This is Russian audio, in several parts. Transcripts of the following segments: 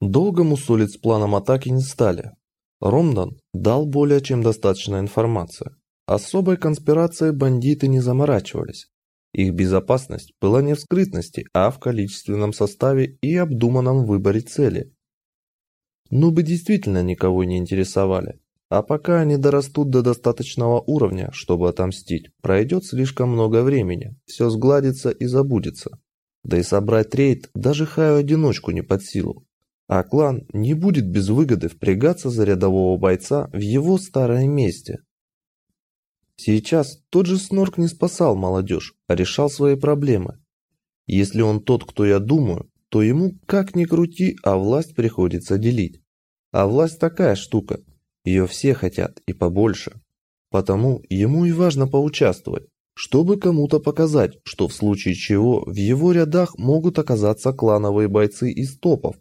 Долго мусолить с планом атаки не стали. Ромдан дал более чем достаточно информации. Особой конспирацией бандиты не заморачивались. Их безопасность была не в скрытности, а в количественном составе и обдуманном выборе цели. Нубы действительно никого не интересовали. А пока они дорастут до достаточного уровня, чтобы отомстить, пройдет слишком много времени, все сгладится и забудется. Да и собрать рейд даже Хаю-одиночку не под силу. А клан не будет без выгоды впрягаться за рядового бойца в его старое месте. Сейчас тот же Снорк не спасал молодежь, а решал свои проблемы. Если он тот, кто я думаю, то ему как ни крути, а власть приходится делить. А власть такая штука – ее все хотят и побольше. Потому ему и важно поучаствовать, чтобы кому-то показать, что в случае чего в его рядах могут оказаться клановые бойцы из топов.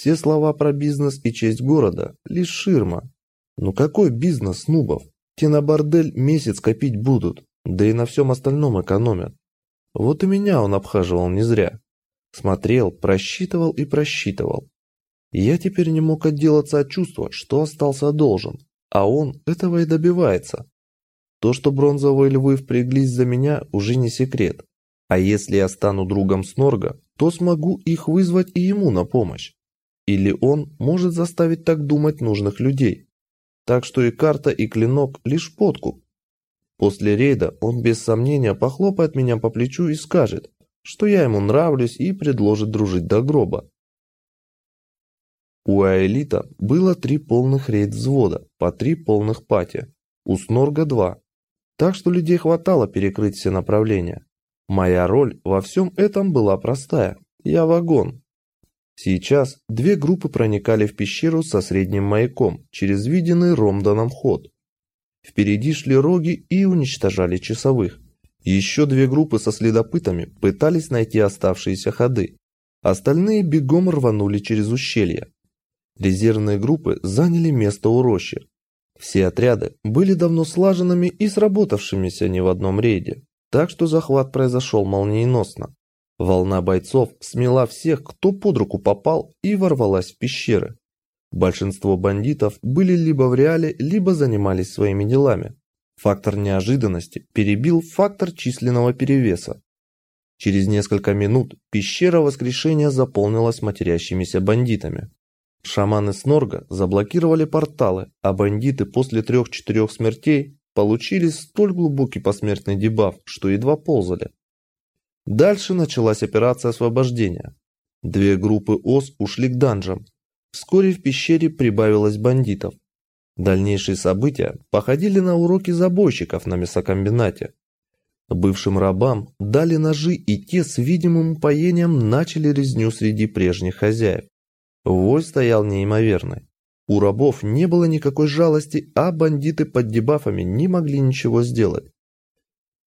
Все слова про бизнес и честь города – лишь ширма. Ну какой бизнес нубов? Те на бордель месяц копить будут, да и на всем остальном экономят. Вот и меня он обхаживал не зря. Смотрел, просчитывал и просчитывал. Я теперь не мог отделаться от чувства, что остался должен, а он этого и добивается. То, что бронзовые львы впряглись за меня, уже не секрет. А если я стану другом Снорга, то смогу их вызвать и ему на помощь. Или он может заставить так думать нужных людей. Так что и карта, и клинок – лишь подкуп. После рейда он без сомнения похлопает меня по плечу и скажет, что я ему нравлюсь и предложит дружить до гроба. У Аэлита было три полных рейд-взвода, по три полных пати. У Снорга два. Так что людей хватало перекрыть все направления. Моя роль во всем этом была простая. Я вагон. Сейчас две группы проникали в пещеру со средним маяком через виденный Ромданом ход. Впереди шли роги и уничтожали часовых. Еще две группы со следопытами пытались найти оставшиеся ходы. Остальные бегом рванули через ущелье. Резервные группы заняли место у рощи. Все отряды были давно слаженными и сработавшимися не в одном рейде, так что захват произошел молниеносно. Волна бойцов смела всех, кто под руку попал и ворвалась в пещеры. Большинство бандитов были либо в реале, либо занимались своими делами. Фактор неожиданности перебил фактор численного перевеса. Через несколько минут пещера воскрешения заполнилась матерящимися бандитами. Шаманы Снорга заблокировали порталы, а бандиты после трех-четырех смертей получили столь глубокий посмертный дебаф, что едва ползали. Дальше началась операция освобождения. Две группы ОС ушли к данжам. Вскоре в пещере прибавилось бандитов. Дальнейшие события походили на уроки забойщиков на мясокомбинате. Бывшим рабам дали ножи, и те с видимым упоением начали резню среди прежних хозяев. Вой стоял неимоверный. У рабов не было никакой жалости, а бандиты под дебафами не могли ничего сделать.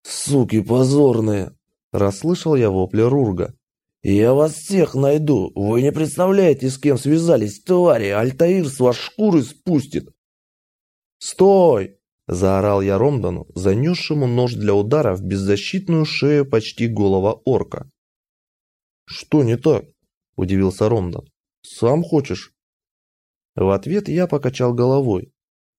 «Суки позорные!» – расслышал я вопли Рурга. «Я вас всех найду! Вы не представляете, с кем связались, твари! Альтаир с вас шкуры спустит!» «Стой!» – заорал я Ромдану, занесшему нож для удара в беззащитную шею почти голого орка. «Что не так?» – удивился Ромдан. Сам хочешь?» В ответ я покачал головой.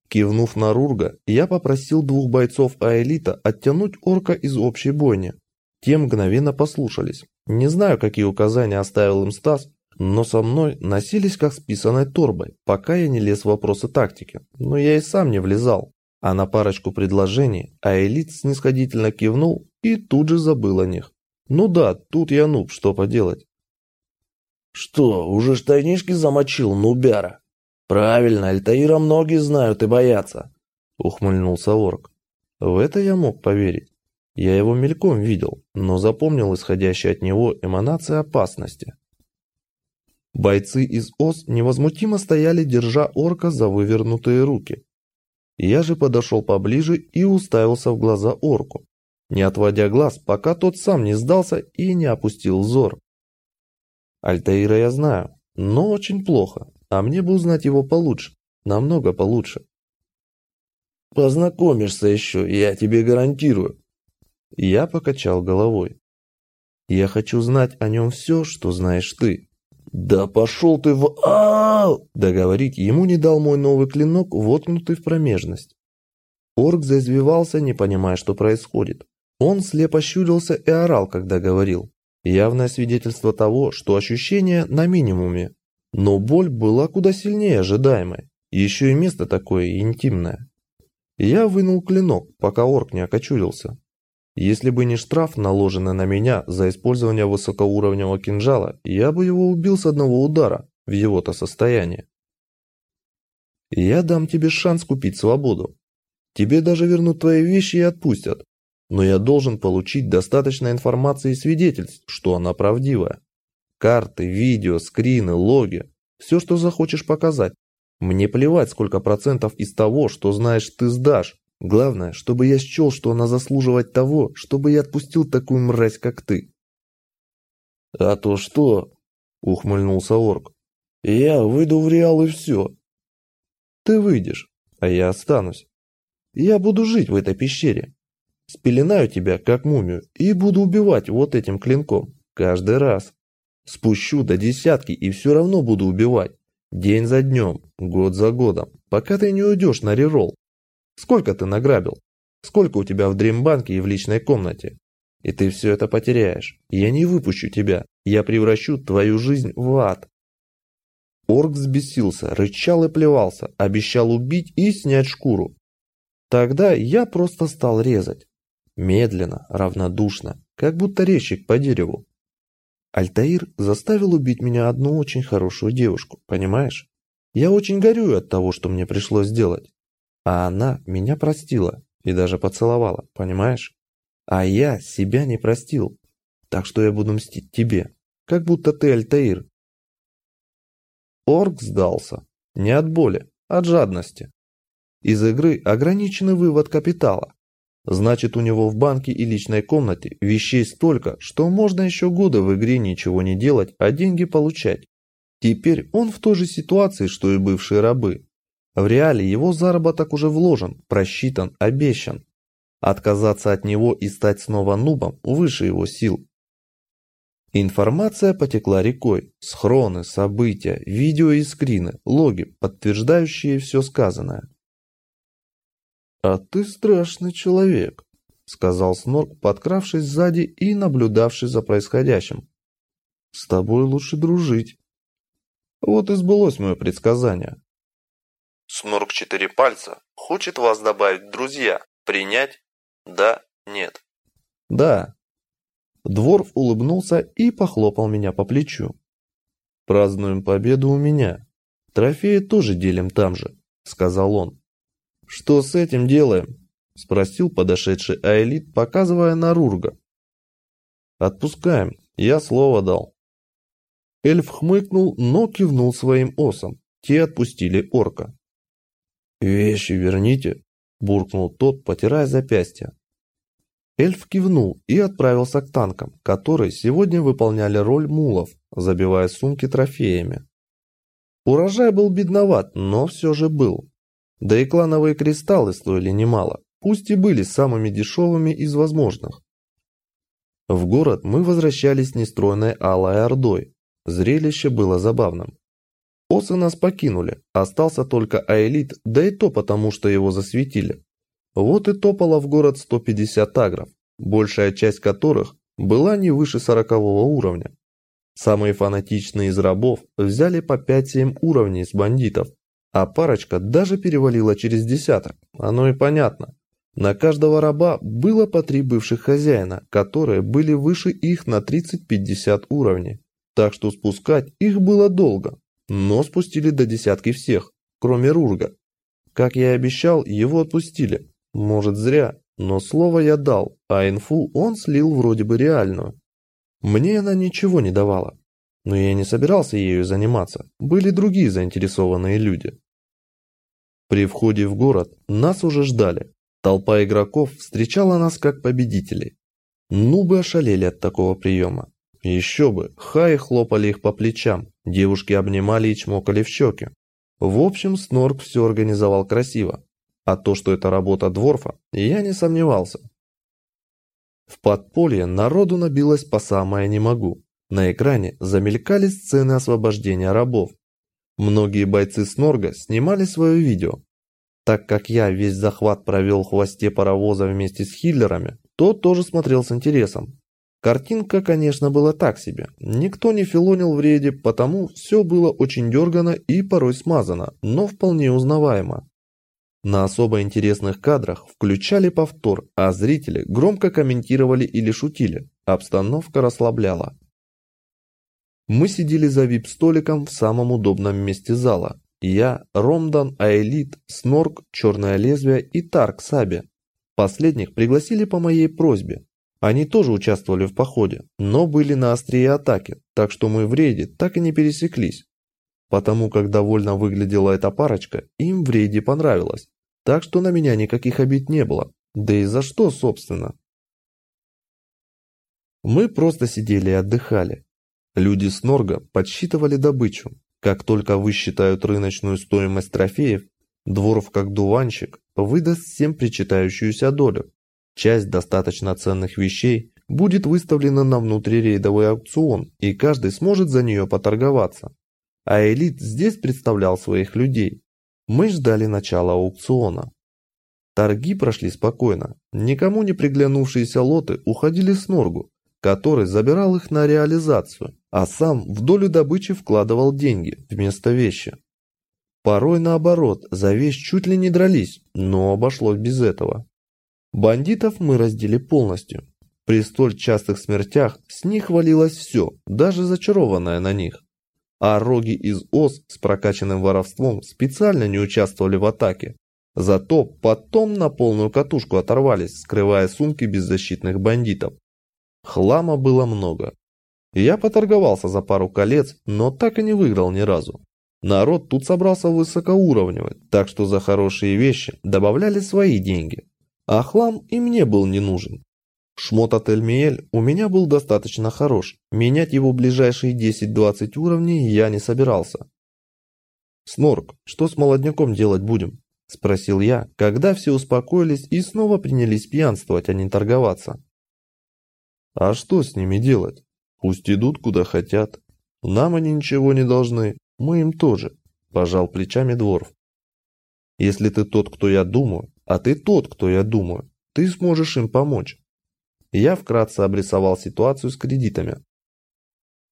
Кивнув на Рурга, я попросил двух бойцов Аэлита оттянуть орка из общей бойни. Те мгновенно послушались. Не знаю, какие указания оставил им Стас, но со мной носились как с писаной торбой, пока я не лез в вопросы тактики. Но я и сам не влезал. А на парочку предложений Аэлит снисходительно кивнул и тут же забыл о них. Ну да, тут я нуб, что поделать. «Что, уже штанишки замочил, нубяра?» «Правильно, Альтаира многие знают и боятся», — ухмыльнулся орк. В это я мог поверить. Я его мельком видел, но запомнил исходящие от него эманации опасности. Бойцы из ОС невозмутимо стояли, держа орка за вывернутые руки. Я же подошел поближе и уставился в глаза орку, не отводя глаз, пока тот сам не сдался и не опустил взор. Альтаира я знаю, но очень плохо, а мне бы узнать его получше, намного получше. Познакомишься еще, я тебе гарантирую. Я покачал головой. Я хочу знать о нем все, что знаешь ты. «Да пошел ты в... а Договорить ему не дал мой новый клинок, воткнутый в промежность. Орк заизвивался, не понимая, что происходит. Он слепо щурился и орал, когда говорил. Явное свидетельство того, что ощущение на минимуме. Но боль была куда сильнее ожидаемой. Еще и место такое интимное. Я вынул клинок, пока орк не окочурился. Если бы не штраф, наложенный на меня за использование высокоуровневого кинжала, я бы его убил с одного удара в его-то состоянии. Я дам тебе шанс купить свободу. Тебе даже вернут твои вещи и отпустят. Но я должен получить достаточно информации и свидетельств, что она правдивая. Карты, видео, скрины, логи. Все, что захочешь показать. Мне плевать, сколько процентов из того, что знаешь, ты сдашь. Главное, чтобы я счел, что она заслуживает того, чтобы я отпустил такую мразь, как ты. А то что? Ухмыльнулся орк. Я выйду в Реал и все. Ты выйдешь, а я останусь. Я буду жить в этой пещере. Спеленаю тебя, как мумию, и буду убивать вот этим клинком. Каждый раз. Спущу до десятки и все равно буду убивать. День за днем, год за годом, пока ты не уйдешь на реролл. Сколько ты награбил? Сколько у тебя в дримбанке и в личной комнате? И ты все это потеряешь. Я не выпущу тебя. Я превращу твою жизнь в ад. Орк взбесился, рычал и плевался, обещал убить и снять шкуру. Тогда я просто стал резать. Медленно, равнодушно, как будто резчик по дереву. Альтаир заставил убить меня одну очень хорошую девушку, понимаешь? Я очень горюю от того, что мне пришлось сделать. А она меня простила и даже поцеловала, понимаешь? А я себя не простил. Так что я буду мстить тебе, как будто ты Альтаир. Орк сдался. Не от боли, от жадности. Из игры ограниченный вывод капитала. Значит, у него в банке и личной комнате вещей столько, что можно еще года в игре ничего не делать, а деньги получать. Теперь он в той же ситуации, что и бывшие рабы. В реале его заработок уже вложен, просчитан, обещан. Отказаться от него и стать снова нубом выше его сил. Информация потекла рекой. Схроны, события, видео и скрины, логи, подтверждающие все сказанное. «А ты страшный человек», — сказал Снорк, подкравшись сзади и наблюдавший за происходящим. «С тобой лучше дружить». Вот и сбылось мое предсказание. Снорк четыре пальца хочет вас добавить друзья. Принять? Да? Нет? Да. Дворф улыбнулся и похлопал меня по плечу. Празднуем победу у меня. Трофеи тоже делим там же, сказал он. Что с этим делаем? Спросил подошедший Аэлит, показывая на Рурга. Отпускаем, я слово дал. Эльф хмыкнул, но кивнул своим осом. Те отпустили орка. «Вещи верните», – буркнул тот, потирая запястье. Эльф кивнул и отправился к танкам, которые сегодня выполняли роль мулов, забивая сумки трофеями. Урожай был бедноват, но все же был. Да и клановые кристаллы стоили немало, пусть и были самыми дешевыми из возможных. В город мы возвращались нестройной алой ордой. Зрелище было забавным. Осы нас покинули, остался только Аэлит, да и то потому, что его засветили. Вот и топало в город 150 агров, большая часть которых была не выше 40 уровня. Самые фанатичные из рабов взяли по 5-7 уровней с бандитов, а парочка даже перевалила через десяток, оно и понятно. На каждого раба было по три бывших хозяина, которые были выше их на 30-50 уровней, так что спускать их было долго, но спустили до десятки всех, кроме Рурга. Как я и обещал, его отпустили. Может зря, но слово я дал, а инфу он слил вроде бы реальную. Мне она ничего не давала. Но я не собирался ею заниматься, были другие заинтересованные люди. При входе в город нас уже ждали. Толпа игроков встречала нас как победителей. Нубы ошалели от такого приема. Еще бы, хаи хлопали их по плечам, девушки обнимали и чмокали в щеки. В общем, Снорк все организовал красиво. А то, что это работа Дворфа, я не сомневался. В подполье народу набилось по самое не могу. На экране замелькали сцены освобождения рабов. Многие бойцы Снорга снимали свое видео. Так как я весь захват провел в хвосте паровоза вместе с хиллерами, то тоже смотрел с интересом. Картинка, конечно, была так себе. Никто не филонил в рейде, потому все было очень дергано и порой смазано, но вполне узнаваемо. На особо интересных кадрах включали повтор, а зрители громко комментировали или шутили. Обстановка расслабляла. Мы сидели за вип-столиком в самом удобном месте зала. Я, Ромдан, Аэлит, Снорк, Черное Лезвие и Тарк Саби. Последних пригласили по моей просьбе. Они тоже участвовали в походе, но были на острие атаки, так что мы в рейде так и не пересеклись. Потому как довольно выглядела эта парочка, им в рейде понравилось. Так что на меня никаких обид не было. Да и за что, собственно? Мы просто сидели и отдыхали. Люди с Норга подсчитывали добычу. Как только высчитают рыночную стоимость трофеев, Дворов как дуванчик выдаст всем причитающуюся долю. Часть достаточно ценных вещей будет выставлена на внутрирейдовый аукцион, и каждый сможет за нее поторговаться. А элит здесь представлял своих людей. Мы ждали начала аукциона. Торги прошли спокойно. Никому не приглянувшиеся лоты уходили с Норгу, который забирал их на реализацию, а сам в долю добычи вкладывал деньги вместо вещи. Порой наоборот, за вещь чуть ли не дрались, но обошлось без этого. Бандитов мы раздели полностью. При столь частых смертях с них валилось все, даже зачарованное на них. А роги из ОС с прокачанным воровством специально не участвовали в атаке. Зато потом на полную катушку оторвались, скрывая сумки беззащитных бандитов. Хлама было много. Я поторговался за пару колец, но так и не выиграл ни разу. Народ тут собрался высокоуровневый, так что за хорошие вещи добавляли свои деньги. А хлам и мне был не нужен. Шмот от Эльмиэль у меня был достаточно хорош. Менять его ближайшие 10-20 уровней я не собирался. «Снорк, что с молодняком делать будем?» – спросил я, когда все успокоились и снова принялись пьянствовать, а не торговаться. А что с ними делать? Пусть идут куда хотят. Нам они ничего не должны, мы им тоже, пожал плечами Дворф. Если ты тот, кто я думаю, а ты тот, кто я думаю, ты сможешь им помочь. Я вкратце обрисовал ситуацию с кредитами.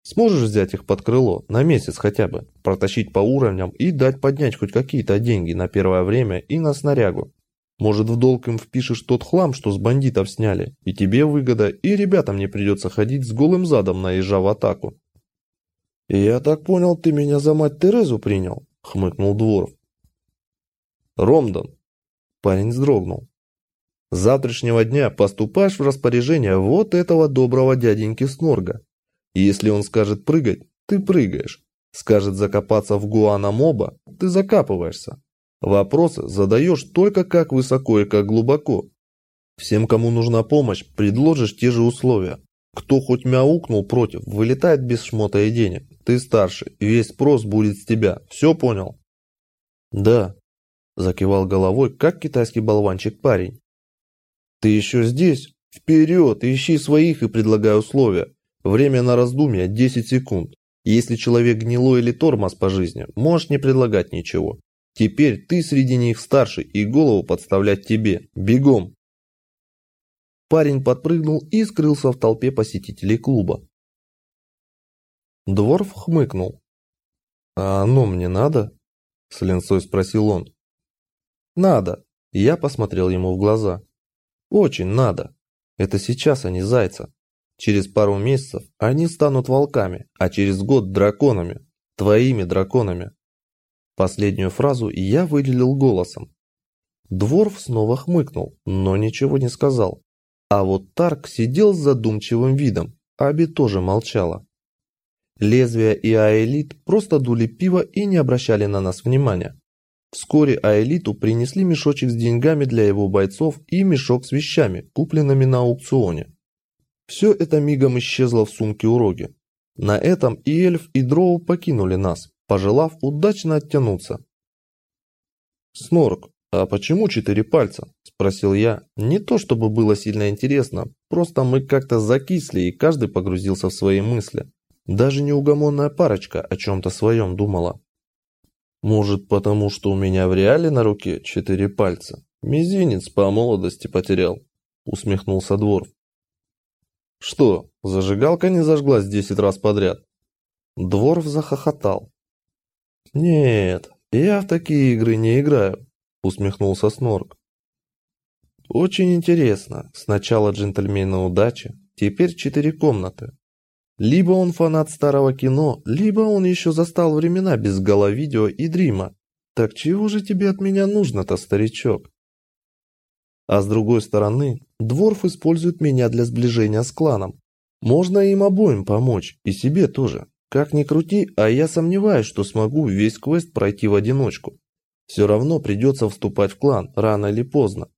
Сможешь взять их под крыло, на месяц хотя бы, протащить по уровням и дать поднять хоть какие-то деньги на первое время и на снарягу. Может, в долг им впишешь тот хлам, что с бандитов сняли, и тебе выгода, и ребятам не придется ходить с голым задом, наезжа в атаку. «Я так понял, ты меня за мать Терезу принял?» — хмыкнул Дворф. «Ромдан!» — парень вздрогнул. «С завтрашнего дня поступаешь в распоряжение вот этого доброго дяденьки Снорга. И если он скажет прыгать, ты прыгаешь. Скажет закопаться в гуана моба, ты закапываешься. Вопросы задаешь только как высоко и как глубоко. Всем, кому нужна помощь, предложишь те же условия. Кто хоть мяукнул против, вылетает без шмота и денег. Ты старше, весь спрос будет с тебя. Все понял? Да, закивал головой, как китайский болванчик парень. Ты еще здесь? Вперед, ищи своих и предлагай условия. Время на раздумье 10 секунд. Если человек гнилой или тормоз по жизни, можешь не предлагать ничего. Теперь ты среди них старший и голову подставлять тебе. Бегом!» Парень подпрыгнул и скрылся в толпе посетителей клуба. Дворф хмыкнул. «А оно мне надо?» – с линцой спросил он. «Надо!» – я посмотрел ему в глаза. «Очень надо! Это сейчас они зайца. Через пару месяцев они станут волками, а через год драконами. Твоими драконами. Последнюю фразу я выделил голосом. Дворф снова хмыкнул, но ничего не сказал. А вот Тарк сидел с задумчивым видом, Аби тоже молчала. Лезвия и Аэлит просто дули пиво и не обращали на нас внимания. Вскоре Аэлиту принесли мешочек с деньгами для его бойцов и мешок с вещами, купленными на аукционе. Все это мигом исчезло в сумке у Роги. На этом и эльф, и дроу покинули нас, пожелав удачно оттянуться. «Снорк, а почему четыре пальца?» – спросил я. Не то чтобы было сильно интересно, просто мы как-то закисли и каждый погрузился в свои мысли. Даже неугомонная парочка о чем-то своем думала. Может, потому что у меня в реале на руке четыре пальца? Мизинец по молодости потерял, усмехнулся Дворф. Что, зажигалка не зажглась десять раз подряд? Дворф захохотал. Нет, я в такие игры не играю, усмехнулся Снорк. Очень интересно. Сначала джентльмены удачи, теперь четыре комнаты. Либо он фанат старого кино, либо он еще застал времена без головидео и дрима. Так чего же тебе от меня нужно-то, старичок? А с другой стороны, Дворф использует меня для сближения с кланом. Можно им обоим помочь, и себе тоже. Как ни крути, а я сомневаюсь, что смогу весь квест пройти в одиночку. Все равно придется вступать в клан, рано или поздно.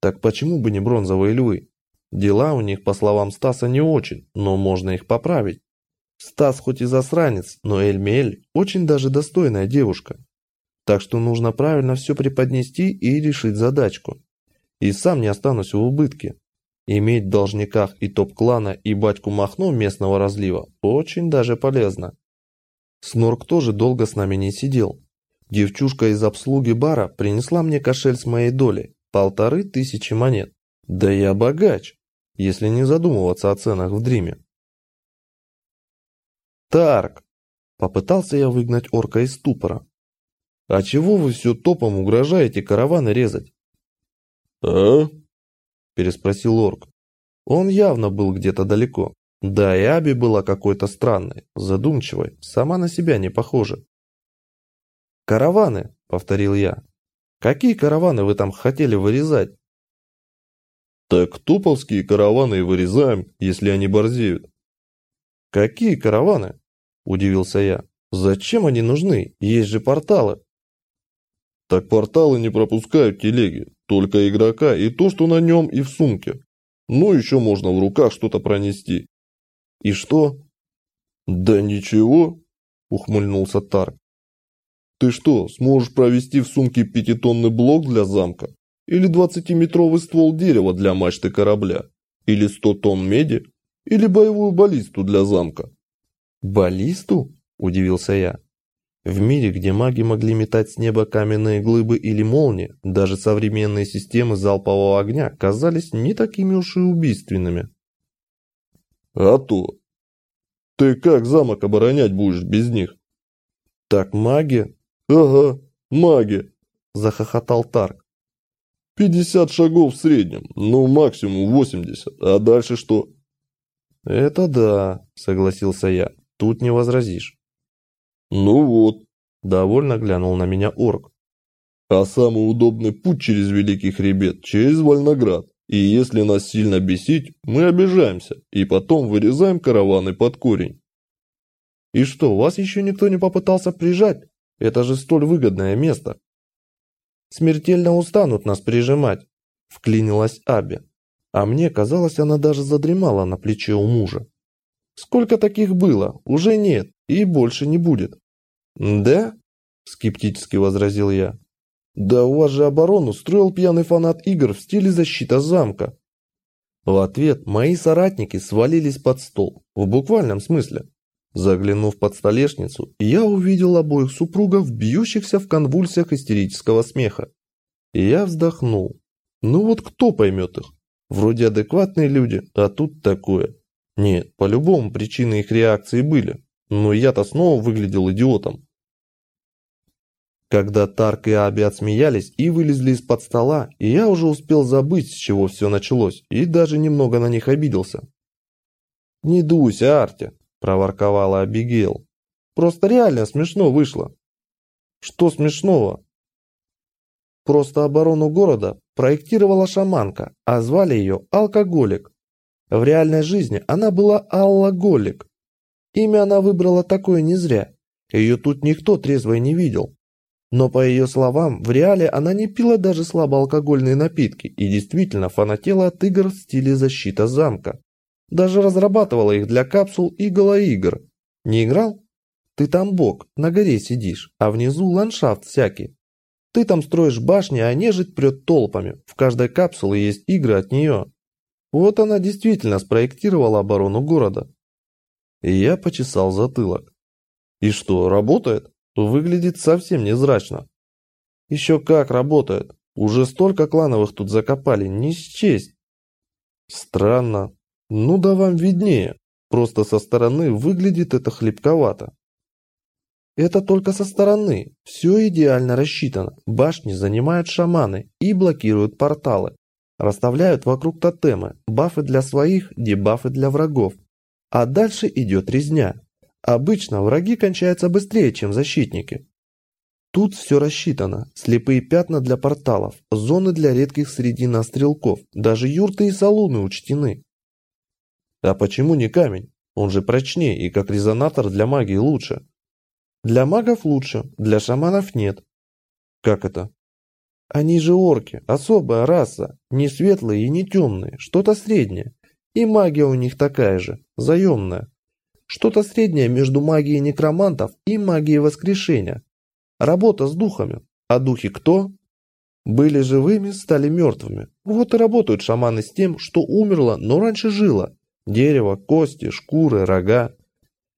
Так почему бы не бронзовые львы? Дела у них, по словам Стаса, не очень, но можно их поправить. Стас хоть и засранец, но Эльмель очень даже достойная девушка. Так что нужно правильно все преподнести и решить задачку. И сам не останусь в убытке. Иметь в должниках и топ-клана, и батьку Махно местного разлива очень даже полезно. Снорк тоже долго с нами не сидел. Девчушка из обслуги бара принесла мне кошель с моей долей, полторы тысячи монет. Да я богач если не задумываться о ценах в Дриме. «Тарк!» – попытался я выгнать орка из ступора. «А чего вы все топом угрожаете караваны резать?» «А?» – переспросил орк. Он явно был где-то далеко. Да, и Аби была какой-то странной, задумчивой, сама на себя не похожа. «Караваны!» – повторил я. «Какие караваны вы там хотели вырезать?» Так туповские караваны и вырезаем, если они борзеют. Какие караваны? Удивился я. Зачем они нужны? Есть же порталы. Так порталы не пропускают телеги, только игрока и то, что на нем и в сумке. Ну, еще можно в руках что-то пронести. И что? Да ничего, ухмыльнулся Тарк. Ты что, сможешь провести в сумке пятитонный блок для замка? Или двадцатиметровый ствол дерева для мачты корабля? Или сто тонн меди? Или боевую баллисту для замка? Баллисту? Удивился я. В мире, где маги могли метать с неба каменные глыбы или молнии, даже современные системы залпового огня казались не такими уж и убийственными. А то. Ты как замок оборонять будешь без них? Так маги? Ага, маги, захохотал Тарк. 50 шагов в среднем, ну максимум 80, а дальше что? Это да, согласился я, тут не возразишь. Ну вот, довольно глянул на меня орк. А самый удобный путь через Великий Хребет, через Вольноград. И если нас сильно бесить, мы обижаемся, и потом вырезаем караваны под корень. И что, вас еще никто не попытался прижать? Это же столь выгодное место смертельно устанут нас прижимать», – вклинилась Аби. А мне казалось, она даже задремала на плече у мужа. «Сколько таких было? Уже нет и больше не будет». «Да?» – скептически возразил я. «Да у вас же оборону строил пьяный фанат игр в стиле защита замка». В ответ мои соратники свалились под стол, в буквальном смысле. Заглянув под столешницу, я увидел обоих супругов, бьющихся в конвульсиях истерического смеха. И я вздохнул. Ну вот кто поймет их? Вроде адекватные люди, а тут такое. Нет, по-любому причины их реакции были, но я-то снова выглядел идиотом. Когда Тарк и Аби отсмеялись и вылезли из-под стола, я уже успел забыть, с чего все началось, и даже немного на них обиделся. «Не дуйся, Арти!» Проворковала Абигейл. Просто реально смешно вышло. Что смешного? Просто оборону города проектировала шаманка, а звали ее Алкоголик. В реальной жизни она была Аллаголик. Имя она выбрала такое не зря. Ее тут никто трезвой не видел. Но по ее словам, в реале она не пила даже слабоалкогольные напитки и действительно фанатела от игр в стиле защита замка. Даже разрабатывала их для капсул и голоигр. Не играл? Ты там бог, на горе сидишь, а внизу ландшафт всякий. Ты там строишь башни, а нежить прет толпами. В каждой капсуле есть игры от нее. Вот она действительно спроектировала оборону города. Я почесал затылок. И что, работает? Выглядит совсем незрачно. Еще как работает. Уже столько клановых тут закопали, не счесть. Странно. Ну да вам виднее. Просто со стороны выглядит это хлебковато. Это только со стороны. Все идеально рассчитано. Башни занимают шаманы и блокируют порталы. Расставляют вокруг тотемы, бафы для своих, дебафы для врагов. А дальше идет резня. Обычно враги кончаются быстрее, чем защитники. Тут все рассчитано. Слепые пятна для порталов, зоны для редких средина стрелков, даже юрты и салуны учтены. А почему не камень? Он же прочнее и как резонатор для магии лучше. Для магов лучше, для шаманов нет. Как это? Они же орки, особая раса, не светлые и не темные, что-то среднее. И магия у них такая же, заемная. Что-то среднее между магией некромантов и магией воскрешения. Работа с духами. А духи кто? Были живыми, стали мертвыми. Вот и работают шаманы с тем, что умерло, но раньше жило. Дерево, кости, шкуры, рога.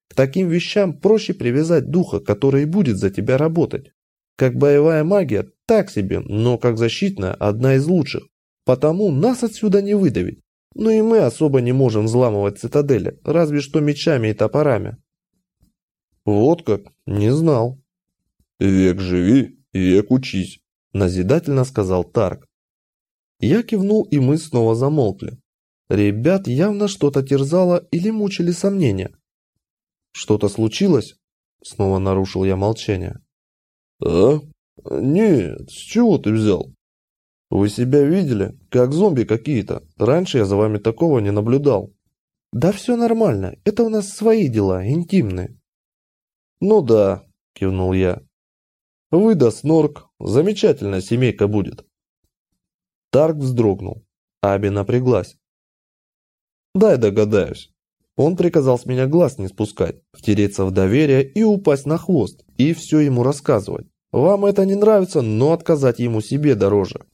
К таким вещам проще привязать духа, который будет за тебя работать. Как боевая магия, так себе, но как защитная, одна из лучших. Потому нас отсюда не выдавить. Ну и мы особо не можем взламывать цитадели, разве что мечами и топорами. Вот как, не знал. Век живи, век учись, назидательно сказал Тарк. Я кивнул, и мы снова замолкли. Ребят явно что-то терзало или мучили сомнения. «Что-то случилось?» Снова нарушил я молчание. «А? Нет, с чего ты взял?» «Вы себя видели? Как зомби какие-то. Раньше я за вами такого не наблюдал». «Да все нормально. Это у нас свои дела, интимные». «Ну да», – кивнул я. «Вы да Снорк. Замечательная семейка будет». Тарк вздрогнул. Аби напряглась. «Дай догадаюсь. Он приказал с меня глаз не спускать, втереться в доверие и упасть на хвост, и все ему рассказывать. Вам это не нравится, но отказать ему себе дороже.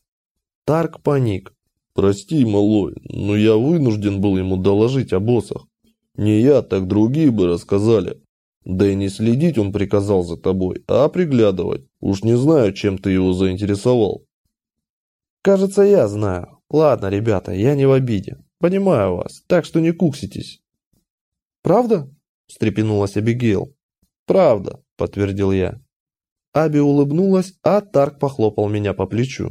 Тарк паник. Прости, малой, но я вынужден был ему доложить о боссах. Не я, так другие бы рассказали. Да и не следить он приказал за тобой, а приглядывать. Уж не знаю, чем ты его заинтересовал. Кажется, я знаю. Ладно, ребята, я не в обиде. Понимаю вас, так что не кукситесь. «Правда?» – встрепенулась Абигейл. «Правда», – подтвердил я. Аби улыбнулась, а Тарк похлопал меня по плечу.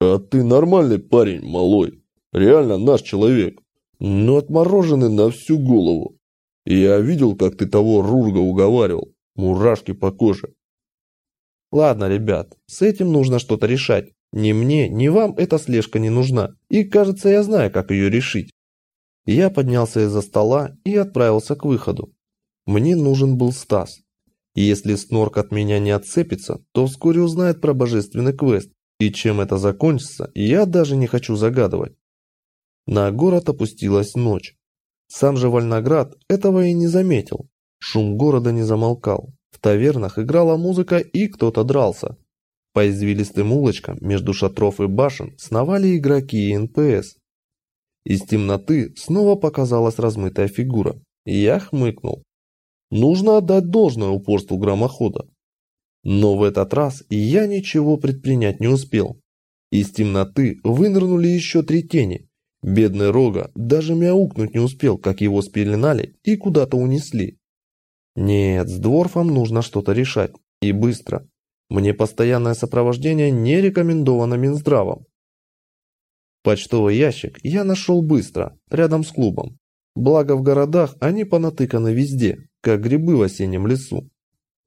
«А ты нормальный парень, малой. Реально наш человек. Но отмороженный на всю голову. Я видел, как ты того Рурга уговаривал. Мурашки по коже». «Ладно, ребят, с этим нужно что-то решать. Ни мне, ни вам эта слежка не нужна. И кажется, я знаю, как ее решить. Я поднялся из-за стола и отправился к выходу. Мне нужен был Стас. Если Снорк от меня не отцепится, то вскоре узнает про божественный квест, и чем это закончится, я даже не хочу загадывать. На город опустилась ночь. Сам же Вольноград этого и не заметил. Шум города не замолкал. В тавернах играла музыка и кто-то дрался. По извилистым улочкам между шатров и башен сновали игроки и НПС. Из темноты снова показалась размытая фигура. Я хмыкнул. Нужно отдать должное упорству громохода. Но в этот раз я ничего предпринять не успел. Из темноты вынырнули еще три тени. Бедный Рога даже мяукнуть не успел, как его спеленали и куда-то унесли. Нет, с Дворфом нужно что-то решать. И быстро. Мне постоянное сопровождение не рекомендовано Минздравом. Почтовый ящик я нашел быстро, рядом с клубом. Благо в городах они понатыканы везде, как грибы в осеннем лесу.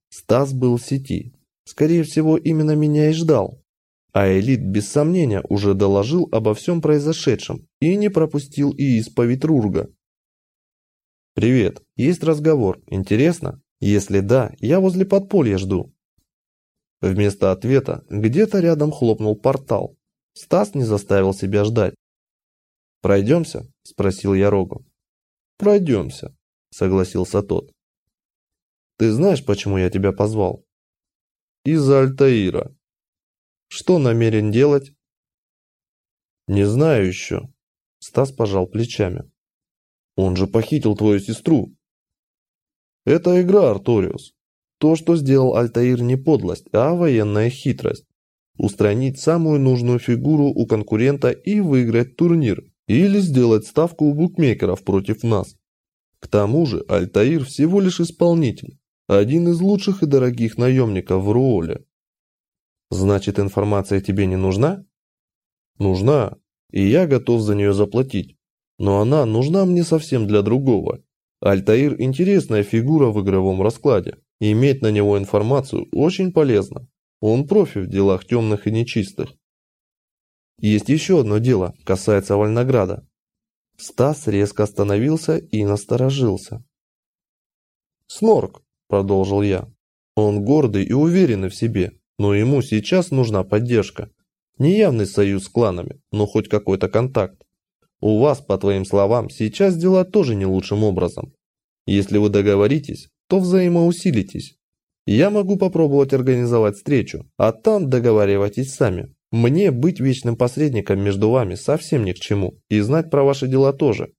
Стас был в сети. Скорее всего, именно меня и ждал. А элит без сомнения уже доложил обо всем произошедшем и не пропустил и исповедь Рурга. «Привет, есть разговор, интересно? Если да, я возле подполья жду». Вместо ответа где-то рядом хлопнул портал, Стас не заставил себя ждать. «Пройдемся?» – спросил я Рогу. «Пройдемся», – согласился тот. «Ты знаешь, почему я тебя позвал?» «Из-за Альтаира». «Что намерен делать?» «Не знаю еще», – Стас пожал плечами. «Он же похитил твою сестру». Это игра, Арториус. То, что сделал Альтаир, не подлость, а военная хитрость. Устранить самую нужную фигуру у конкурента и выиграть турнир. Или сделать ставку у букмекеров против нас. К тому же Альтаир всего лишь исполнитель. Один из лучших и дорогих наемников в Руоле. Значит, информация тебе не нужна? Нужна, и я готов за нее заплатить. Но она нужна мне совсем для другого. Альтаир – интересная фигура в игровом раскладе. И иметь на него информацию очень полезно. Он профи в делах темных и нечистых. Есть еще одно дело, касается Вольнограда. Стас резко остановился и насторожился. «Снорк», – продолжил я. «Он гордый и уверенный в себе, но ему сейчас нужна поддержка. Не явный союз с кланами, но хоть какой-то контакт. У вас, по твоим словам, сейчас дела тоже не лучшим образом. Если вы договоритесь, то взаимоусилитесь. Я могу попробовать организовать встречу, а там договаривайтесь сами. Мне быть вечным посредником между вами совсем ни к чему, и знать про ваши дела тоже.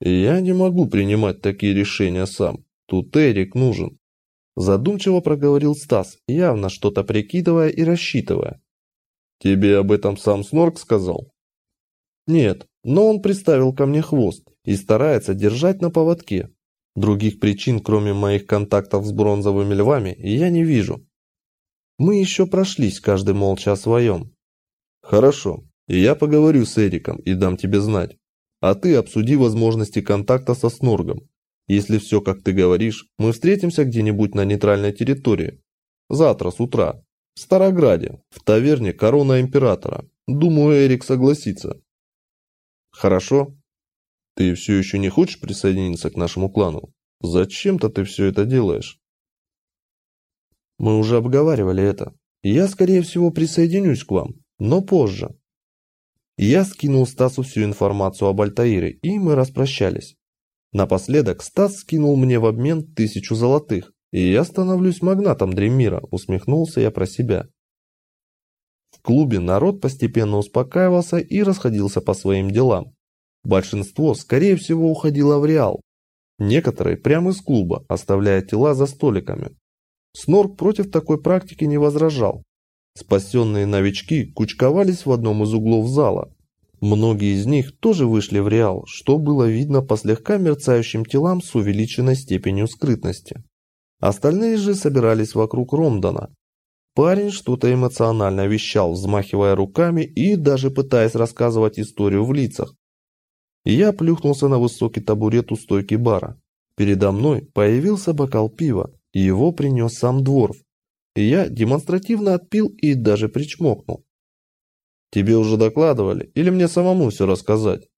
Я не могу принимать такие решения сам. Тут Эрик нужен. Задумчиво проговорил Стас, явно что-то прикидывая и рассчитывая. Тебе об этом сам Снорк сказал? Нет, но он приставил ко мне хвост и старается держать на поводке. Других причин, кроме моих контактов с бронзовыми львами, я не вижу. Мы еще прошлись, каждый молча о своем. Хорошо, я поговорю с Эриком и дам тебе знать. А ты обсуди возможности контакта со Сноргом. Если все, как ты говоришь, мы встретимся где-нибудь на нейтральной территории. Завтра с утра. В Старограде, в таверне Корона Императора. Думаю, Эрик согласится. Хорошо. Ты все еще не хочешь присоединиться к нашему клану? Зачем-то ты все это делаешь? Мы уже обговаривали это. Я, скорее всего, присоединюсь к вам, но позже. Я скинул Стасу всю информацию об Альтаире, и мы распрощались. Напоследок Стас скинул мне в обмен тысячу золотых, и я становлюсь магнатом Дремира, усмехнулся я про себя. В клубе народ постепенно успокаивался и расходился по своим делам. Большинство, скорее всего, уходило в Реал. Некоторые прямо из клуба, оставляя тела за столиками. Снорк против такой практики не возражал. Спасенные новички кучковались в одном из углов зала. Многие из них тоже вышли в Реал, что было видно по слегка мерцающим телам с увеличенной степенью скрытности. Остальные же собирались вокруг Ромдана. Парень что-то эмоционально вещал, взмахивая руками и даже пытаясь рассказывать историю в лицах. Я плюхнулся на высокий табурет у стойки бара. Передо мной появился бокал пива, его принес сам Дворф. Я демонстративно отпил и даже причмокнул. «Тебе уже докладывали или мне самому все рассказать?»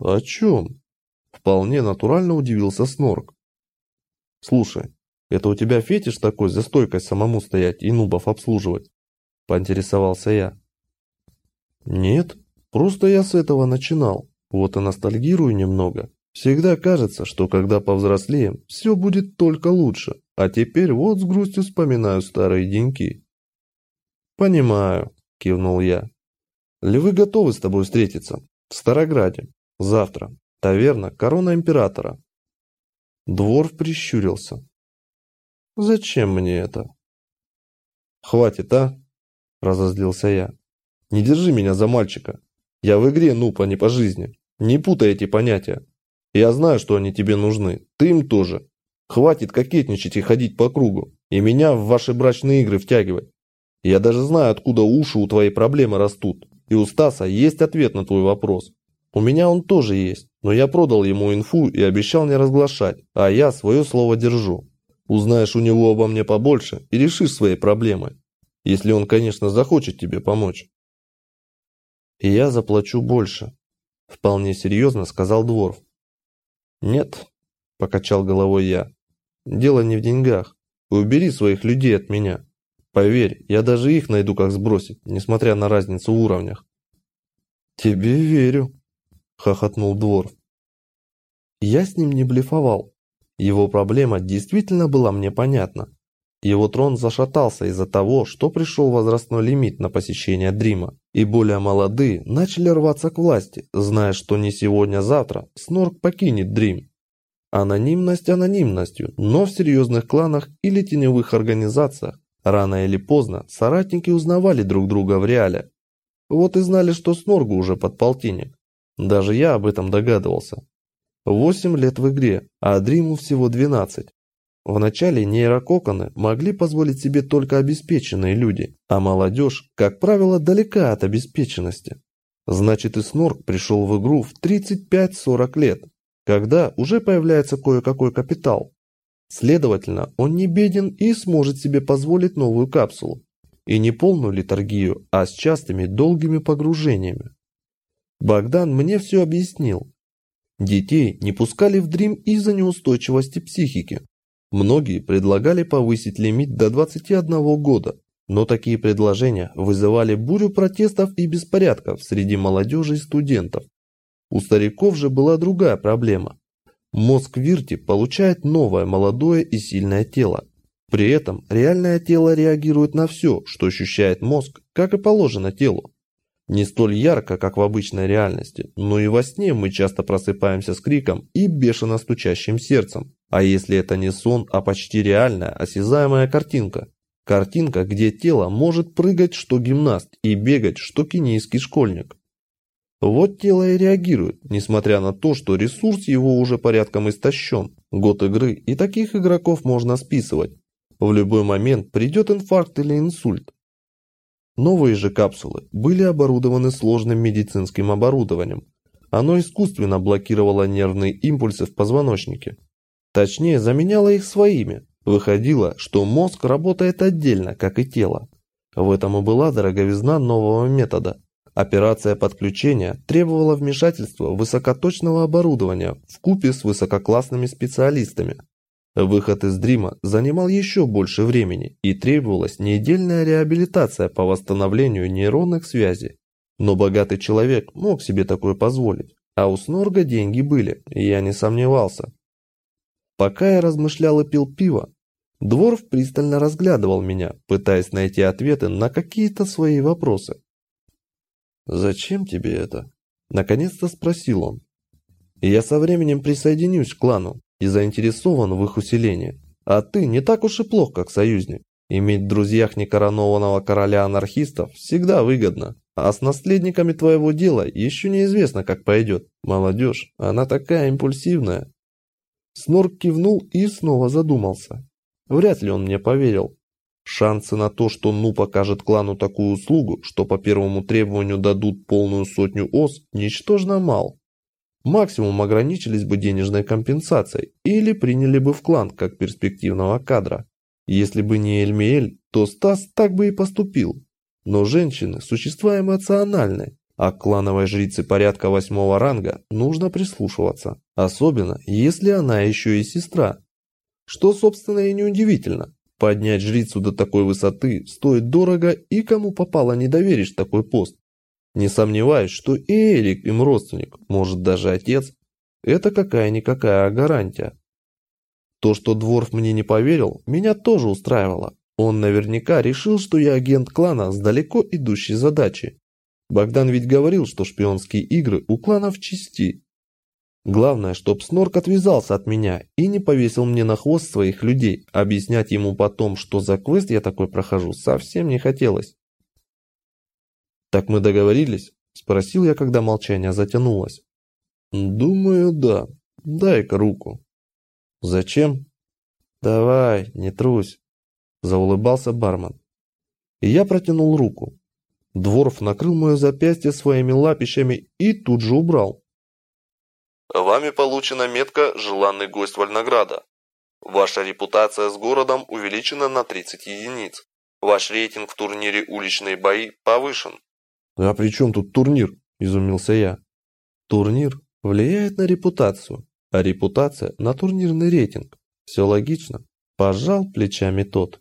«О чем?» Вполне натурально удивился Снорк. «Слушай, это у тебя фетиш такой за стойкой самому стоять и нубов обслуживать?» Поинтересовался я. «Нет, просто я с этого начинал. Вот и ностальгирую немного. Всегда кажется, что когда повзрослеем, все будет только лучше. А теперь вот с грустью вспоминаю старые деньки». «Понимаю», – кивнул я. «Львы готовы с тобой встретиться. В Старограде. Завтра. Таверна «Корона Императора». Дворф прищурился. Зачем мне это? Хватит, а? Разозлился я. Не держи меня за мальчика. Я в игре нуб, а не по жизни. Не путай эти понятия. Я знаю, что они тебе нужны. Ты им тоже. Хватит кокетничать и ходить по кругу. И меня в ваши брачные игры втягивать. Я даже знаю, откуда уши у твоей проблемы растут. И у Стаса есть ответ на твой вопрос. У меня он тоже есть, но я продал ему инфу и обещал не разглашать, а я свое слово держу. Узнаешь у него обо мне побольше и решишь свои проблемы. Если он, конечно, захочет тебе помочь. И я заплачу больше. Вполне серьезно сказал Дворф. Нет, покачал головой я. Дело не в деньгах. Убери своих людей от меня. Поверь, я даже их найду как сбросить, несмотря на разницу в уровнях. Тебе верю, хохотнул Дворф. Я с ним не блефовал. Его проблема действительно была мне понятна. Его трон зашатался из-за того, что пришел возрастной лимит на посещение Дрима, и более молодые начали рваться к власти, зная, что не сегодня-завтра Снорк покинет Дрим. Анонимность анонимностью, но в серьезных кланах или теневых организациях рано или поздно соратники узнавали друг друга в реале. Вот и знали, что Сноргу уже под полтинник. Даже я об этом догадывался. Восемь лет в игре, а Дриму всего двенадцать. Вначале нейрококоны могли позволить себе только обеспеченные люди, а молодежь, как правило, далека от обеспеченности. Значит и Снорк пришел в игру в 35-40 лет, когда уже появляется кое-какой капитал. Следовательно, он не беден и сможет себе позволить новую капсулу. И не полную литургию, а с частыми долгими погружениями. Богдан мне все объяснил. Детей не пускали в Дрим из-за неустойчивости психики. Многие предлагали повысить лимит до 21 года, но такие предложения вызывали бурю протестов и беспорядков среди молодежи и студентов. У стариков же была другая проблема. Мозг Вирти получает новое молодое и сильное тело. При этом реальное тело реагирует на все, что ощущает мозг, как и положено телу. Не столь ярко, как в обычной реальности, но и во сне мы часто просыпаемся с криком и бешено стучащим сердцем. А если это не сон, а почти реальная, осязаемая картинка? Картинка, где тело может прыгать, что гимнаст, и бегать, что кенийский школьник. Вот тело и реагирует, несмотря на то, что ресурс его уже порядком истощен. Год игры, и таких игроков можно списывать. В любой момент придет инфаркт или инсульт. Новые же капсулы были оборудованы сложным медицинским оборудованием. Оно искусственно блокировало нервные импульсы в позвоночнике. Точнее, заменяло их своими. Выходило, что мозг работает отдельно, как и тело. В этом и была дороговизна нового метода. Операция подключения требовала вмешательства высокоточного оборудования в купе с высококлассными специалистами. Выход из Дрима занимал еще больше времени и требовалась недельная реабилитация по восстановлению нейронных связей. Но богатый человек мог себе такое позволить, а у Снорга деньги были, я не сомневался. Пока я размышлял и пил пиво, Дворф пристально разглядывал меня, пытаясь найти ответы на какие-то свои вопросы. «Зачем тебе это?» – наконец-то спросил он. «Я со временем присоединюсь к клану и заинтересован в их усилении. А ты не так уж и плох, как союзник. Иметь в друзьях некоронованного короля анархистов всегда выгодно. А с наследниками твоего дела еще неизвестно, как пойдет. Молодежь, она такая импульсивная. Снорк кивнул и снова задумался. Вряд ли он мне поверил. Шансы на то, что Ну покажет клану такую услугу, что по первому требованию дадут полную сотню ос, ничтожно мал. Максимум ограничились бы денежной компенсацией или приняли бы в клан как перспективного кадра. Если бы не Эльмиэль, то Стас так бы и поступил. Но женщины – существа эмоциональные, а к клановой жрице порядка восьмого ранга нужно прислушиваться, особенно если она еще и сестра. Что, собственно, и неудивительно. Поднять жрицу до такой высоты стоит дорого и кому попало не доверишь такой пост. Не сомневаюсь, что и Эрик им родственник, может даже отец. Это какая-никакая гарантия. То, что Дворф мне не поверил, меня тоже устраивало. Он наверняка решил, что я агент клана с далеко идущей задачей. Богдан ведь говорил, что шпионские игры у клана в чести. Главное, чтоб Снорк отвязался от меня и не повесил мне на хвост своих людей. Объяснять ему потом, что за квест я такой прохожу, совсем не хотелось. «Так мы договорились?» – спросил я, когда молчание затянулось. «Думаю, да. Дай-ка руку». «Зачем?» «Давай, не трусь», – заулыбался бармен. И я протянул руку. Дворф накрыл мое запястье своими лапищами и тут же убрал. Вами получена метка «Желанный гость Вольнограда». Ваша репутация с городом увеличена на 30 единиц. Ваш рейтинг в турнире «Уличные бои» повышен. «А при чем тут турнир?» – изумился я. «Турнир влияет на репутацию, а репутация – на турнирный рейтинг. Все логично». Пожал плечами тот.